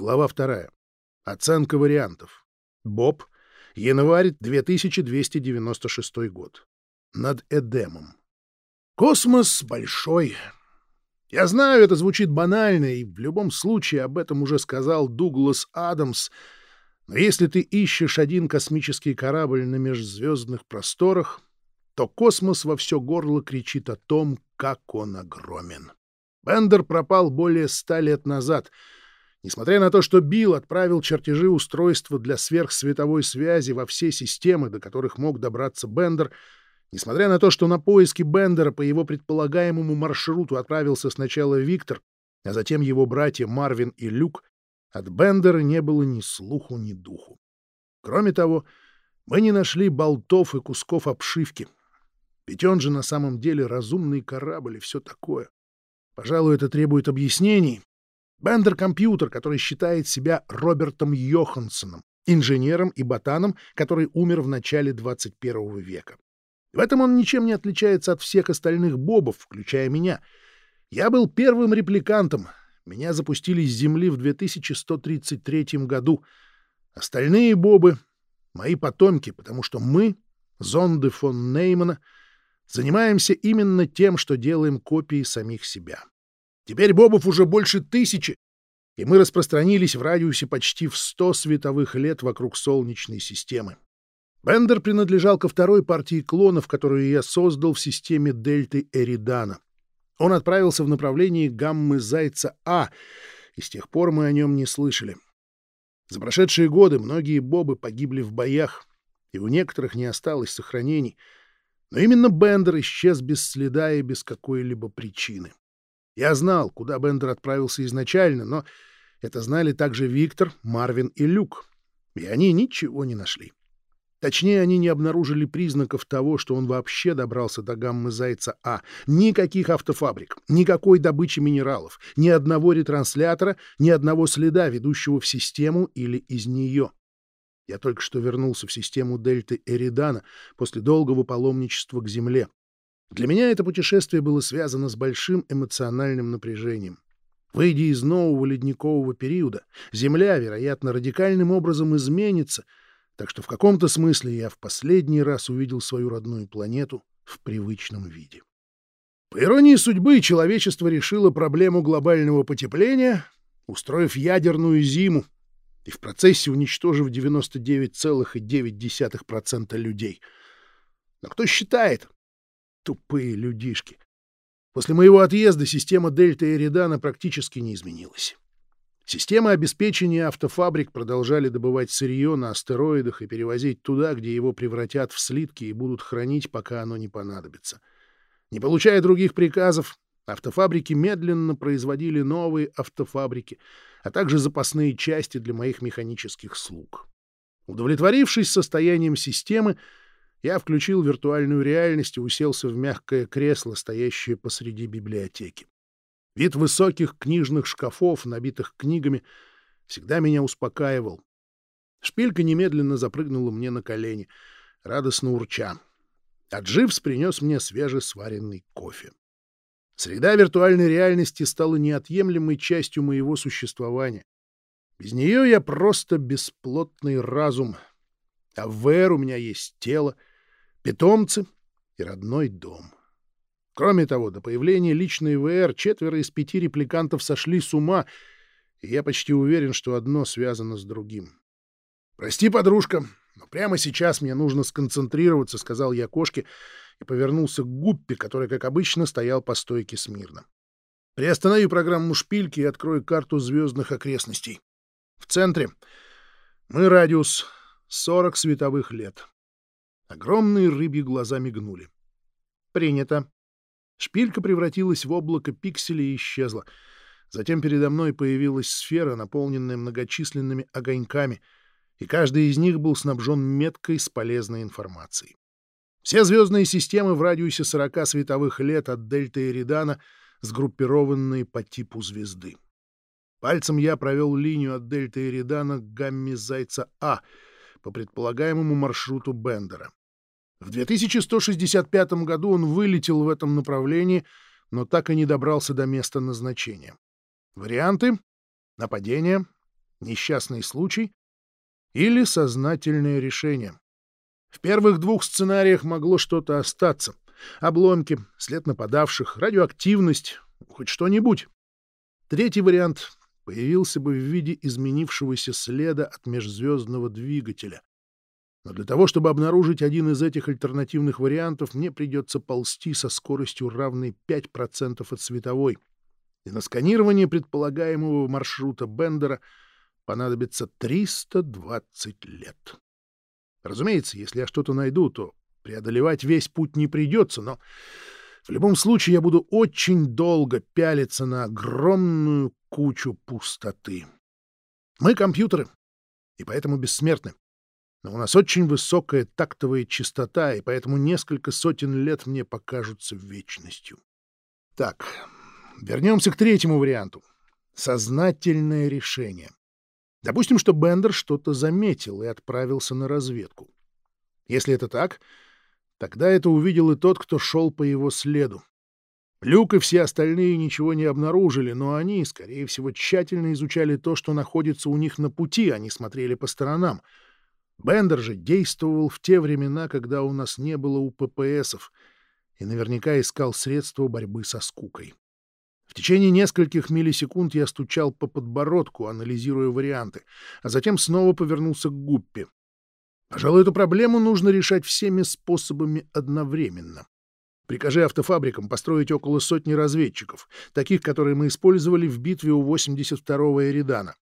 Глава вторая. Оценка вариантов. Боб. Январь 2296 год. Над Эдемом. Космос большой. Я знаю, это звучит банально, и в любом случае об этом уже сказал Дуглас Адамс. Но если ты ищешь один космический корабль на межзвездных просторах, то космос во все горло кричит о том, как он огромен. Бендер пропал более ста лет назад — Несмотря на то, что Билл отправил чертежи устройства для сверхсветовой связи во все системы, до которых мог добраться Бендер, несмотря на то, что на поиски Бендера по его предполагаемому маршруту отправился сначала Виктор, а затем его братья Марвин и Люк, от Бендера не было ни слуху, ни духу. Кроме того, мы не нашли болтов и кусков обшивки. Ведь он же на самом деле разумный корабль и все такое. Пожалуй, это требует объяснений, Бендер-компьютер, который считает себя Робертом Йоханссоном, инженером и ботаном, который умер в начале 21 века. В этом он ничем не отличается от всех остальных бобов, включая меня. Я был первым репликантом. Меня запустили с Земли в 2133 году. Остальные бобы — мои потомки, потому что мы, зонды фон Неймана, занимаемся именно тем, что делаем копии самих себя. Теперь бобов уже больше тысячи, и мы распространились в радиусе почти в сто световых лет вокруг Солнечной системы. Бендер принадлежал ко второй партии клонов, которую я создал в системе Дельты Эридана. Он отправился в направлении гаммы Зайца А, и с тех пор мы о нем не слышали. За прошедшие годы многие бобы погибли в боях, и у некоторых не осталось сохранений. Но именно Бендер исчез без следа и без какой-либо причины. Я знал, куда Бендер отправился изначально, но это знали также Виктор, Марвин и Люк. И они ничего не нашли. Точнее, они не обнаружили признаков того, что он вообще добрался до гаммы Зайца А. Никаких автофабрик, никакой добычи минералов, ни одного ретранслятора, ни одного следа, ведущего в систему или из нее. Я только что вернулся в систему Дельты Эридана после долгого паломничества к Земле. Для меня это путешествие было связано с большим эмоциональным напряжением. Выйдя из нового ледникового периода, Земля, вероятно, радикальным образом изменится, так что в каком-то смысле я в последний раз увидел свою родную планету в привычном виде. По иронии судьбы, человечество решило проблему глобального потепления, устроив ядерную зиму и в процессе уничтожив 99,9% людей. Но кто считает, Тупые людишки. После моего отъезда система Дельта и Эридана практически не изменилась. Системы обеспечения автофабрик продолжали добывать сырье на астероидах и перевозить туда, где его превратят в слитки и будут хранить, пока оно не понадобится. Не получая других приказов, автофабрики медленно производили новые автофабрики, а также запасные части для моих механических слуг. Удовлетворившись состоянием системы, я включил виртуальную реальность и уселся в мягкое кресло, стоящее посреди библиотеки. Вид высоких книжных шкафов, набитых книгами, всегда меня успокаивал. Шпилька немедленно запрыгнула мне на колени, радостно урча. А Дживс принес мне свежесваренный кофе. Среда виртуальной реальности стала неотъемлемой частью моего существования. Без нее я просто бесплотный разум, а в VR у меня есть тело — питомцы и родной дом. Кроме того, до появления личной ВР четверо из пяти репликантов сошли с ума, и я почти уверен, что одно связано с другим. «Прости, подружка, но прямо сейчас мне нужно сконцентрироваться», — сказал я кошке и повернулся к Гуппе, который, как обычно, стоял по стойке смирно. «Приостанови программу шпильки и открой карту звездных окрестностей. В центре мы радиус 40 световых лет. Огромные рыбьи глаза мигнули. «Принято». Шпилька превратилась в облако пикселей и исчезла. Затем передо мной появилась сфера, наполненная многочисленными огоньками, и каждый из них был снабжен меткой с полезной информацией. Все звездные системы в радиусе 40 световых лет от Дельты Эридана сгруппированные по типу звезды. Пальцем я провел линию от Дельты Эридана к гамме Зайца А по предполагаемому маршруту Бендера. В 2165 году он вылетел в этом направлении, но так и не добрался до места назначения. Варианты — нападение, несчастный случай или сознательное решение. В первых двух сценариях могло что-то остаться. Обломки, след нападавших, радиоактивность, хоть что-нибудь. Третий вариант появился бы в виде изменившегося следа от межзвездного двигателя. Но для того, чтобы обнаружить один из этих альтернативных вариантов, мне придется ползти со скоростью равной 5% от световой. И на сканирование предполагаемого маршрута Бендера понадобится 320 лет. Разумеется, если я что-то найду, то преодолевать весь путь не придется, но в любом случае я буду очень долго пялиться на огромную кучу пустоты. Мы компьютеры, и поэтому бессмертны. Но у нас очень высокая тактовая частота, и поэтому несколько сотен лет мне покажутся вечностью. Так, вернемся к третьему варианту. Сознательное решение. Допустим, что Бендер что-то заметил и отправился на разведку. Если это так, тогда это увидел и тот, кто шел по его следу. Люк и все остальные ничего не обнаружили, но они, скорее всего, тщательно изучали то, что находится у них на пути, они смотрели по сторонам. Бендер же действовал в те времена, когда у нас не было УППСов, и наверняка искал средства борьбы со скукой. В течение нескольких миллисекунд я стучал по подбородку, анализируя варианты, а затем снова повернулся к Гуппе. Пожалуй, эту проблему нужно решать всеми способами одновременно. Прикажи автофабрикам построить около сотни разведчиков, таких, которые мы использовали в битве у 82-го Эридана.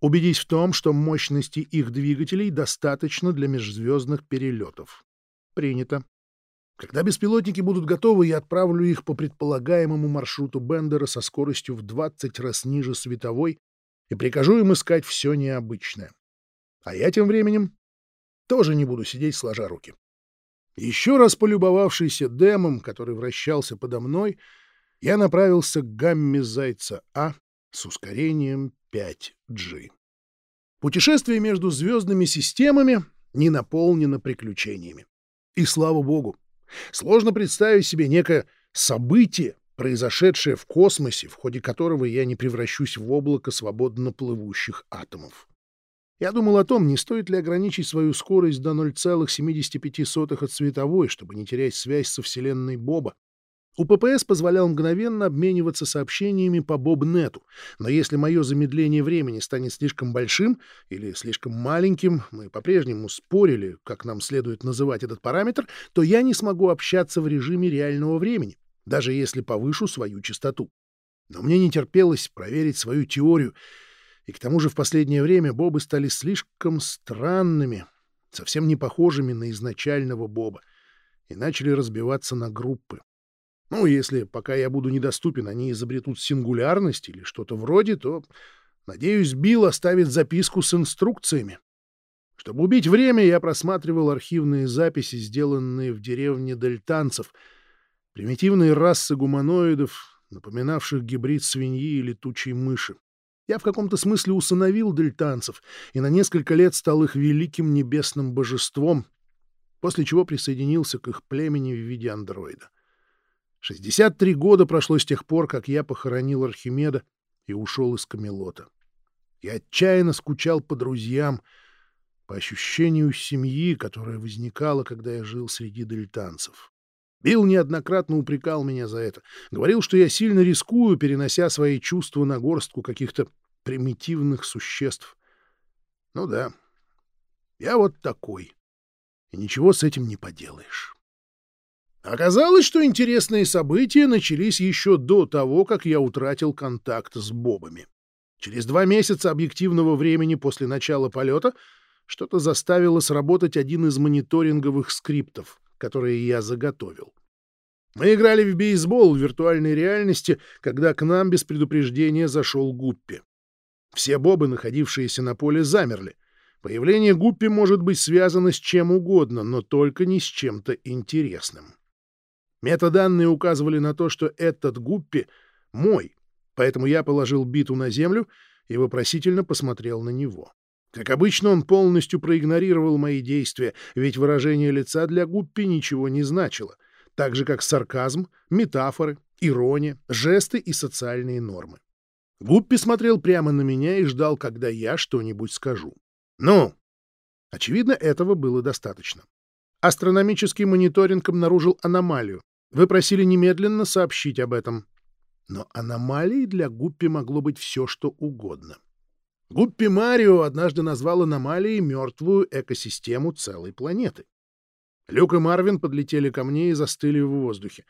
Убедись в том, что мощности их двигателей достаточно для межзвездных перелетов. Принято. Когда беспилотники будут готовы, я отправлю их по предполагаемому маршруту Бендера со скоростью в 20 раз ниже световой и прикажу им искать все необычное. А я тем временем тоже не буду сидеть сложа руки. Еще раз полюбовавшийся демом, который вращался подо мной, я направился к гамме Зайца А с ускорением 5G. Путешествие между звездными системами не наполнено приключениями. И слава богу, Сложно представить себе некое событие, произошедшее в космосе, в ходе которого я не превращусь в облако свободно плывущих атомов. Я думал о том, не стоит ли ограничить свою скорость до 0,75 от световой, чтобы не терять связь со Вселенной Боба, у ППС позволял мгновенно обмениваться сообщениями по Бобнету, но если мое замедление времени станет слишком большим или слишком маленьким, мы по-прежнему спорили, как нам следует называть этот параметр, то я не смогу общаться в режиме реального времени, даже если повышу свою частоту. Но мне не терпелось проверить свою теорию, и к тому же в последнее время Бобы стали слишком странными, совсем не похожими на изначального Боба, и начали разбиваться на группы. Ну, если пока я буду недоступен, они изобретут сингулярность или что-то вроде, то, надеюсь, Билл оставит записку с инструкциями. Чтобы убить время, я просматривал архивные записи, сделанные в деревне дельтанцев, примитивные расы гуманоидов, напоминавших гибрид свиньи и летучей мыши. Я в каком-то смысле усыновил дельтанцев и на несколько лет стал их великим небесным божеством, после чего присоединился к их племени в виде андроида. 63 года прошло с тех пор, как я похоронил Архимеда и ушел из Камелота. Я отчаянно скучал по друзьям, по ощущению семьи, которая возникала, когда я жил среди дельтанцев. Билл неоднократно упрекал меня за это. Говорил, что я сильно рискую, перенося свои чувства на горстку каких-то примитивных существ. Ну да, я вот такой. И ничего с этим не поделаешь. Оказалось, что интересные события начались еще до того, как я утратил контакт с бобами. Через два месяца объективного времени после начала полета что-то заставило сработать один из мониторинговых скриптов, которые я заготовил. Мы играли в бейсбол в виртуальной реальности, когда к нам без предупреждения зашел Гуппи. Все бобы, находившиеся на поле, замерли. Появление Гуппи может быть связано с чем угодно, но только не с чем-то интересным. Метаданные указывали на то, что этот Гуппи мой, поэтому я положил биту на землю и вопросительно посмотрел на него. Как обычно, он полностью проигнорировал мои действия, ведь выражение лица для Гуппи ничего не значило, так же как сарказм, метафоры, ирония, жесты и социальные нормы. Гуппи смотрел прямо на меня и ждал, когда я что-нибудь скажу. «Ну?» Очевидно, этого было достаточно. Астрономический мониторинг обнаружил аномалию. Вы просили немедленно сообщить об этом. Но аномалией для Гуппи могло быть все, что угодно. Гуппи Марио однажды назвал аномалией мертвую экосистему целой планеты. Люк и Марвин подлетели ко мне и застыли в воздухе.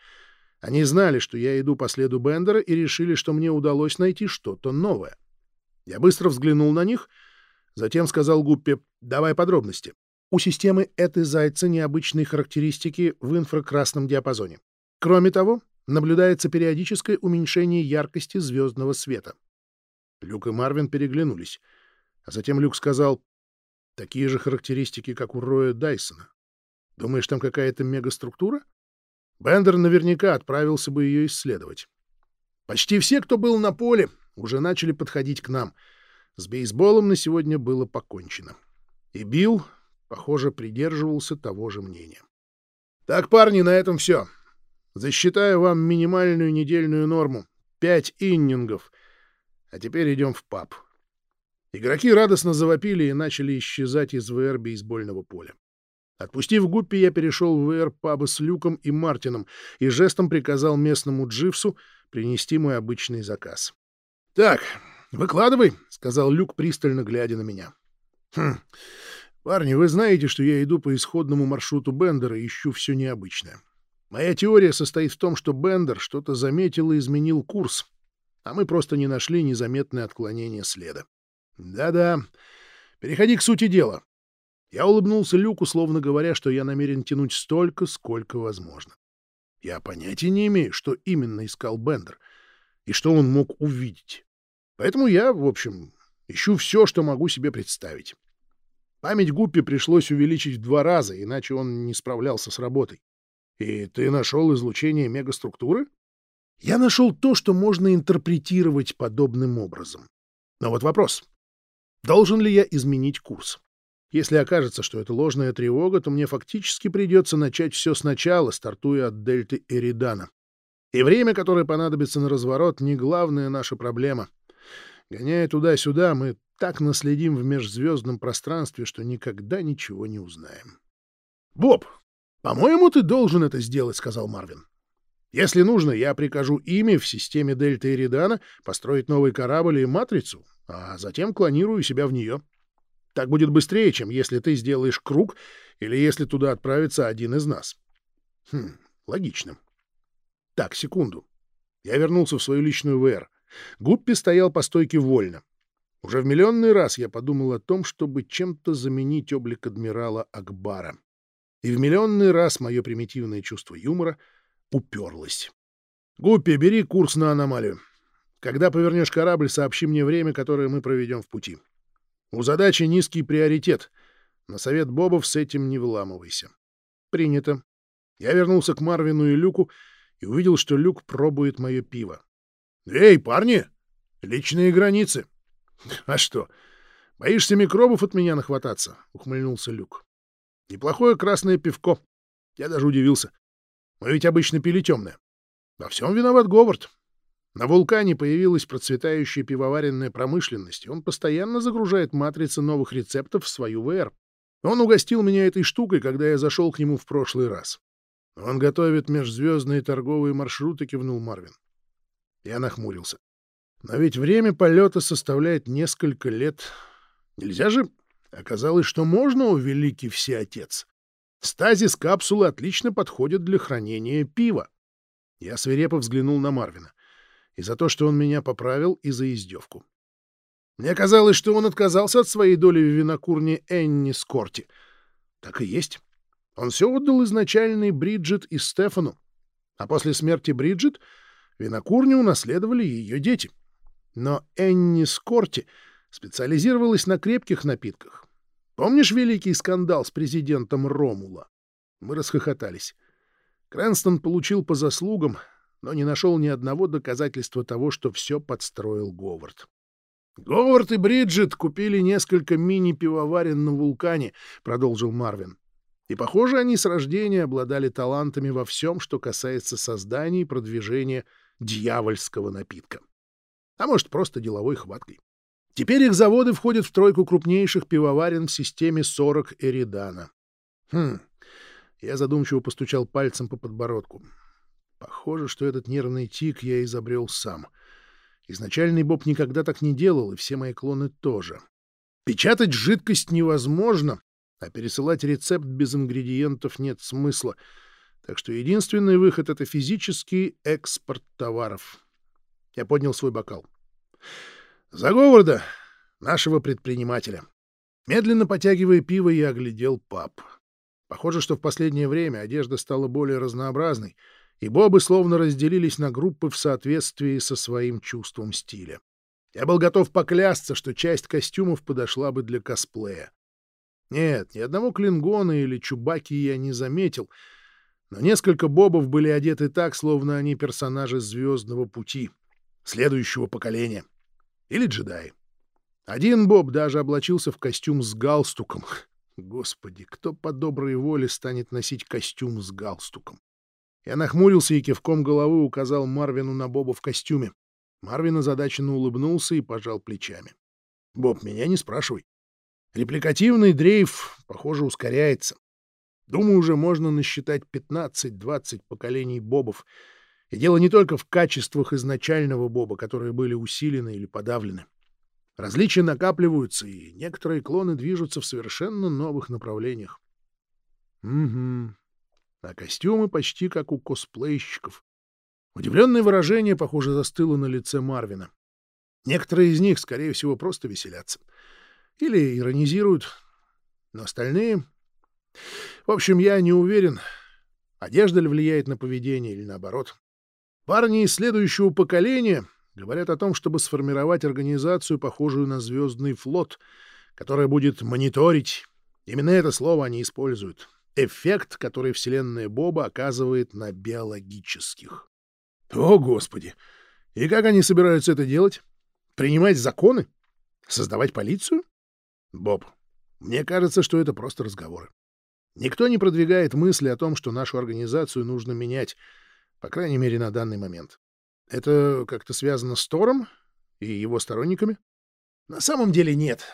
Они знали, что я иду по следу Бендера, и решили, что мне удалось найти что-то новое. Я быстро взглянул на них, затем сказал Гуппе «давай подробности». У системы этой зайца необычные характеристики в инфракрасном диапазоне. Кроме того, наблюдается периодическое уменьшение яркости звездного света. Люк и Марвин переглянулись, а затем Люк сказал, «Такие же характеристики, как у Роя Дайсона. Думаешь, там какая-то мегаструктура?» Бендер наверняка отправился бы ее исследовать. Почти все, кто был на поле, уже начали подходить к нам. С бейсболом на сегодня было покончено. И Билл, похоже, придерживался того же мнения. «Так, парни, на этом все. Засчитаю вам минимальную недельную норму — пять иннингов. А теперь идем в паб». Игроки радостно завопили и начали исчезать из ВР бейсбольного поля. Отпустив Гуппи, я перешел в ВР пабы с Люком и Мартином и жестом приказал местному Дживсу принести мой обычный заказ. — Так, выкладывай, — сказал Люк, пристально глядя на меня. — Хм. Парни, вы знаете, что я иду по исходному маршруту Бендера и ищу все необычное. Моя теория состоит в том, что Бендер что-то заметил и изменил курс, а мы просто не нашли незаметное отклонение следа. Да-да, переходи к сути дела. Я улыбнулся Люку, словно говоря, что я намерен тянуть столько, сколько возможно. Я понятия не имею, что именно искал Бендер и что он мог увидеть. Поэтому я, в общем, ищу все, что могу себе представить. Память Гуппи пришлось увеличить в два раза, иначе он не справлялся с работой. И ты нашел излучение мегаструктуры? Я нашел то, что можно интерпретировать подобным образом. Но вот вопрос. Должен ли я изменить курс? Если окажется, что это ложная тревога, то мне фактически придется начать все сначала, стартуя от дельты Эридана. И время, которое понадобится на разворот, не главная наша проблема. Гоняя туда-сюда, мы так наследим в межзвездном пространстве, что никогда ничего не узнаем. — Боб, по-моему, ты должен это сделать, — сказал Марвин. — Если нужно, я прикажу ими в системе Дельта Эридана построить новый корабль и матрицу, а затем клонирую себя в нее. — так будет быстрее, чем если ты сделаешь круг или если туда отправится один из нас. Хм, логично. Так, секунду. Я вернулся в свою личную ВР. Гуппи стоял по стойке вольно. Уже в миллионный раз я подумал о том, чтобы чем-то заменить облик адмирала Акбара. И в миллионный раз мое примитивное чувство юмора уперлось. «Гуппи, бери курс на аномалию. Когда повернешь корабль, сообщи мне время, которое мы проведем в пути. У задачи низкий приоритет. На совет Бобов с этим не выламывайся. Принято. Я вернулся к Марвину и Люку и увидел, что Люк пробует мое пиво. «Эй, парни! Личные границы!» «А что, боишься микробов от меня нахвататься?» — ухмыльнулся Люк. «Неплохое красное пивко. Я даже удивился. Мы ведь обычно пили темное. Во всем виноват Говард. На вулкане появилась процветающая пивоваренная промышленность, и он постоянно загружает матрицы новых рецептов в свою ВР. Он угостил меня этой штукой, когда я зашел к нему в прошлый раз. Он готовит межзвездные торговые маршруты, кивнул Марвин. Я нахмурился. Но ведь время полета составляет несколько лет. Нельзя же? Оказалось, что можно, о великий всеотец. Стазис капсулы отлично подходит для хранения пива. Я свирепо взглянул на Марвина и за то, что он меня поправил, и за издевку. Мне казалось, что он отказался от своей доли в винокурне Энни Скорти. Так и есть. Он все отдал изначальной Бриджит и Стефану. А после смерти Бриджит винокурню унаследовали ее дети. Но Энни Скорти специализировалась на крепких напитках. Помнишь великий скандал с президентом Ромула? Мы расхохотались. Крэнстон получил по заслугам, но не нашел ни одного доказательства того, что все подстроил Говард. «Говард и Бриджит купили несколько мини-пивоварен на вулкане», — продолжил Марвин. «И, похоже, они с рождения обладали талантами во всем, что касается создания и продвижения дьявольского напитка. А может, просто деловой хваткой. Теперь их заводы входят в тройку крупнейших пивоварен в системе 40 Эридана. Хм, я задумчиво постучал пальцем по подбородку. Похоже, что этот нервный тик я изобрел сам. Изначальный Боб никогда так не делал, и все мои клоны тоже. Печатать жидкость невозможно, а пересылать рецепт без ингредиентов нет смысла. Так что единственный выход — это физический экспорт товаров. Я поднял свой бокал. За Говарда, нашего предпринимателя. Медленно потягивая пиво, я оглядел паб. Похоже, что в последнее время одежда стала более разнообразной, и бобы словно разделились на группы в соответствии со своим чувством стиля. Я был готов поклясться, что часть костюмов подошла бы для косплея. Нет, ни одного клингона или чубаки я не заметил, но несколько бобов были одеты так, словно они персонажи «Звездного пути», следующего поколения — или джедаи. Один Боб даже облачился в костюм с галстуком. Господи, кто по доброй воле станет носить костюм с галстуком? Я нахмурился и кивком головы указал Марвину на Боба в костюме. Марвин озадаченно улыбнулся и пожал плечами. «Боб, меня не спрашивай. Репликативный дрейф, похоже, ускоряется. Думаю, уже можно насчитать 15-20 поколений Бобов — и дело не только в качествах изначального боба, которые были усилены или подавлены. Различия накапливаются, и некоторые клоны движутся в совершенно новых направлениях. Угу. А костюмы почти как у косплейщиков. Удивленное выражение, похоже, застыло на лице Марвина. Некоторые из них, скорее всего, просто веселятся. Или иронизируют. Но остальные... В общем, я не уверен, одежда ли влияет на поведение или наоборот. Парни из следующего поколения говорят о том, чтобы сформировать организацию, похожую на звездный флот, которая будет мониторить. Именно это слово они используют. Эффект, который вселенная Боба оказывает на биологических. О, Господи! И как они собираются это делать? Принимать законы? Создавать полицию? Боб, мне кажется, что это просто разговоры. Никто не продвигает мысли о том, что нашу организацию нужно менять — по крайней мере, на данный момент. Это как-то связано с Тором и его сторонниками? На самом деле нет.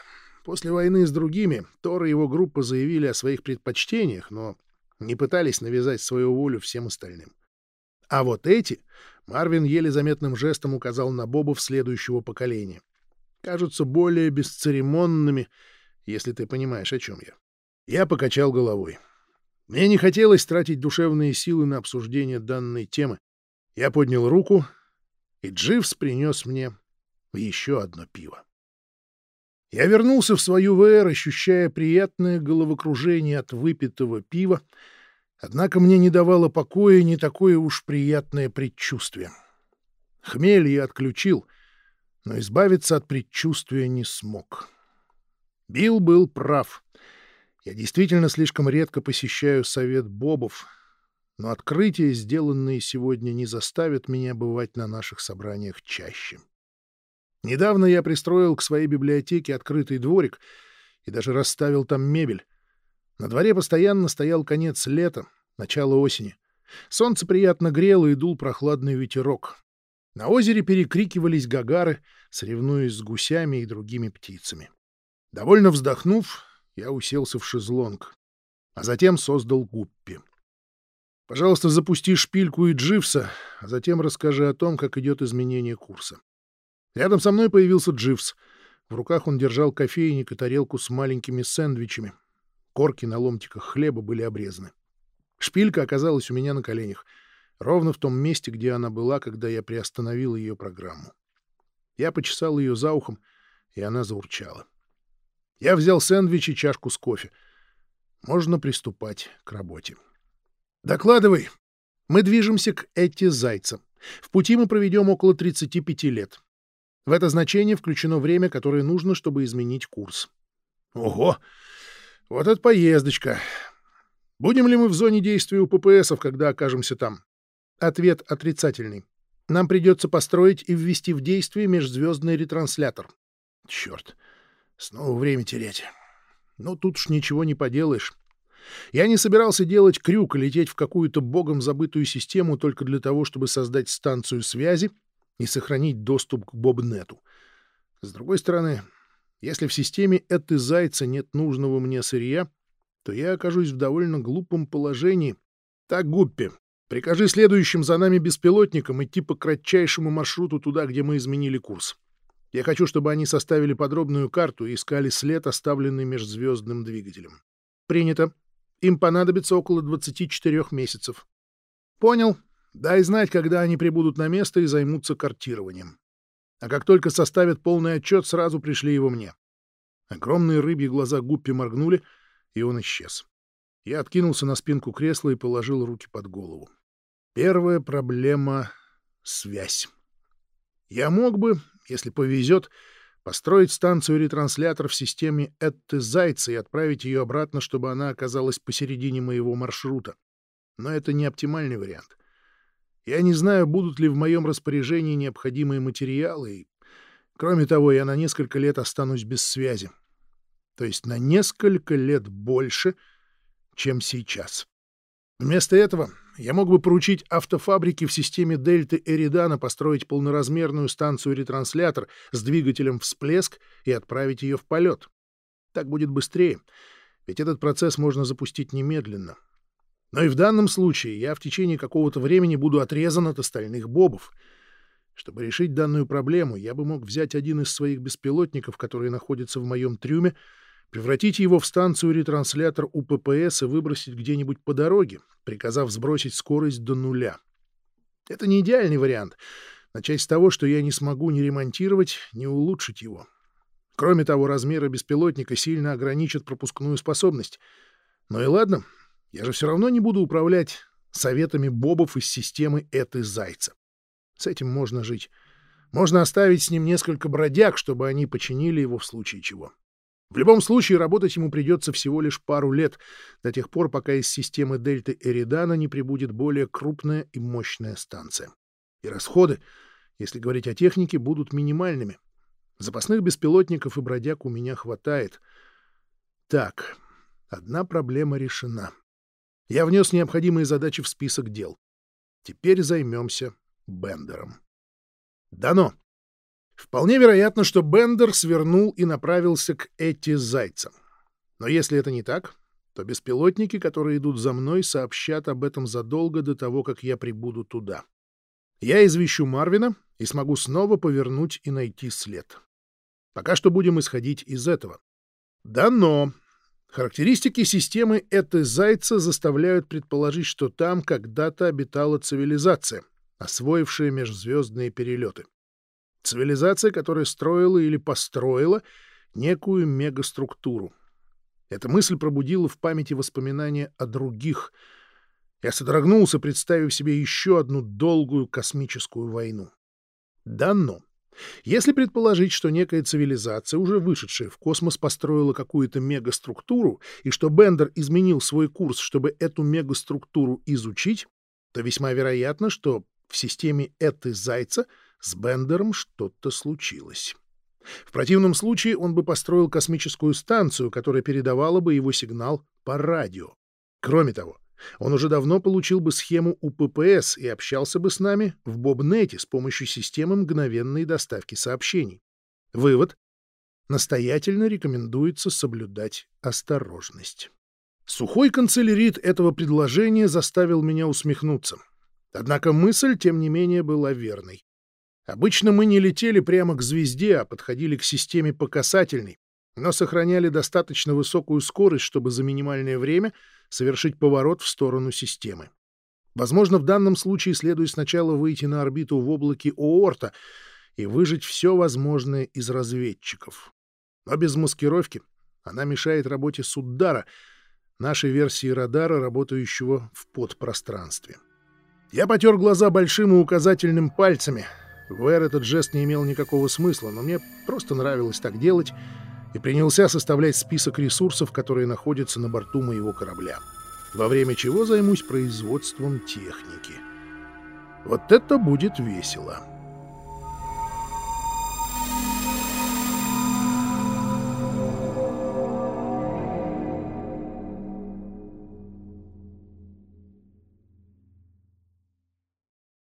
После войны с другими Тор и его группа заявили о своих предпочтениях, но не пытались навязать свою волю всем остальным. А вот эти Марвин еле заметным жестом указал на бобов следующего поколения. Кажутся более бесцеремонными, если ты понимаешь, о чем я. Я покачал головой. Мне не хотелось тратить душевные силы на обсуждение данной темы. Я поднял руку, и Дживс принес мне еще одно пиво. Я вернулся в свою ВР, ощущая приятное головокружение от выпитого пива, однако мне не давало покоя не такое уж приятное предчувствие. Хмель я отключил, но избавиться от предчувствия не смог. Билл был прав. Я действительно слишком редко посещаю совет Бобов, но открытия, сделанные сегодня, не заставят меня бывать на наших собраниях чаще. Недавно я пристроил к своей библиотеке открытый дворик и даже расставил там мебель. На дворе постоянно стоял конец лета, начало осени. Солнце приятно грело и дул прохладный ветерок. На озере перекрикивались гагары, соревнуясь с гусями и другими птицами. Довольно вздохнув, я уселся в шезлонг, а затем создал гуппи. Пожалуйста, запусти шпильку и Дживса, а затем расскажи о том, как идет изменение курса. Рядом со мной появился Дживс. В руках он держал кофейник и тарелку с маленькими сэндвичами. Корки на ломтиках хлеба были обрезаны. Шпилька оказалась у меня на коленях, ровно в том месте, где она была, когда я приостановил ее программу. Я почесал ее за ухом, и она заурчала. Я взял сэндвич и чашку с кофе. Можно приступать к работе. Докладывай. Мы движемся к Эти Зайца. В пути мы проведем около 35 лет. В это значение включено время, которое нужно, чтобы изменить курс. Ого! Вот это поездочка! Будем ли мы в зоне действия у ППСов, когда окажемся там? Ответ отрицательный. Нам придется построить и ввести в действие межзвездный ретранслятор. Черт! Снова время терять. Ну, тут уж ничего не поделаешь. Я не собирался делать крюк и лететь в какую-то богом забытую систему только для того, чтобы создать станцию связи и сохранить доступ к Бобнету. С другой стороны, если в системе этой зайца нет нужного мне сырья, то я окажусь в довольно глупом положении. Так, Гуппи, прикажи следующим за нами беспилотникам идти по кратчайшему маршруту туда, где мы изменили курс. Я хочу, чтобы они составили подробную карту и искали след, оставленный межзвездным двигателем. Принято. Им понадобится около 24 месяцев. Понял. Дай знать, когда они прибудут на место и займутся картированием. А как только составят полный отчет, сразу пришли его мне. Огромные рыбьи глаза Гуппи моргнули, и он исчез. Я откинулся на спинку кресла и положил руки под голову. Первая проблема — связь. Я мог бы, если повезет, построить станцию-ретранслятор в системе Этты Зайца и отправить ее обратно, чтобы она оказалась посередине моего маршрута. Но это не оптимальный вариант. Я не знаю, будут ли в моем распоряжении необходимые материалы, и, кроме того, я на несколько лет останусь без связи. То есть на несколько лет больше, чем сейчас. Вместо этого я мог бы поручить автофабрике в системе Дельты Эридана построить полноразмерную станцию-ретранслятор с двигателем всплеск и отправить ее в полет. Так будет быстрее, ведь этот процесс можно запустить немедленно. Но и в данном случае я в течение какого-то времени буду отрезан от остальных бобов. Чтобы решить данную проблему, я бы мог взять один из своих беспилотников, который находится в моем трюме, превратить его в станцию-ретранслятор УППС и выбросить где-нибудь по дороге, приказав сбросить скорость до нуля. Это не идеальный вариант. Начать с того, что я не смогу ни ремонтировать, ни улучшить его. Кроме того, размеры беспилотника сильно ограничат пропускную способность. Ну и ладно, я же все равно не буду управлять советами бобов из системы этой зайца. С этим можно жить. Можно оставить с ним несколько бродяг, чтобы они починили его в случае чего. В любом случае, работать ему придется всего лишь пару лет, до тех пор, пока из системы Дельты Эридана не прибудет более крупная и мощная станция. И расходы, если говорить о технике, будут минимальными. Запасных беспилотников и бродяг у меня хватает. Так, одна проблема решена. Я внес необходимые задачи в список дел. Теперь займемся Бендером. Дано. Вполне вероятно, что Бендер свернул и направился к Эти Зайцам. Но если это не так, то беспилотники, которые идут за мной, сообщат об этом задолго до того, как я прибуду туда. Я извещу Марвина и смогу снова повернуть и найти след. Пока что будем исходить из этого. Да но характеристики системы этой зайца заставляют предположить, что там когда-то обитала цивилизация, освоившая межзвездные перелеты. Цивилизация, которая строила или построила некую мегаструктуру. Эта мысль пробудила в памяти воспоминания о других. Я содрогнулся, представив себе еще одну долгую космическую войну. Дано. Если предположить, что некая цивилизация, уже вышедшая в космос, построила какую-то мегаструктуру, и что Бендер изменил свой курс, чтобы эту мегаструктуру изучить, то весьма вероятно, что в системе этой Зайца — с Бендером что-то случилось. В противном случае он бы построил космическую станцию, которая передавала бы его сигнал по радио. Кроме того, он уже давно получил бы схему УППС и общался бы с нами в Бобнете с помощью системы мгновенной доставки сообщений. Вывод. Настоятельно рекомендуется соблюдать осторожность. Сухой канцелярит этого предложения заставил меня усмехнуться. Однако мысль, тем не менее, была верной. Обычно мы не летели прямо к звезде, а подходили к системе по касательной, но сохраняли достаточно высокую скорость, чтобы за минимальное время совершить поворот в сторону системы. Возможно, в данном случае следует сначала выйти на орбиту в облаке Оорта и выжить все возможное из разведчиков. Но без маскировки она мешает работе Суддара, нашей версии радара, работающего в подпространстве. Я потер глаза большим и указательным пальцами — Вэр этот жест не имел никакого смысла, но мне просто нравилось так делать, и принялся составлять список ресурсов, которые находятся на борту моего корабля, во время чего займусь производством техники. Вот это будет весело.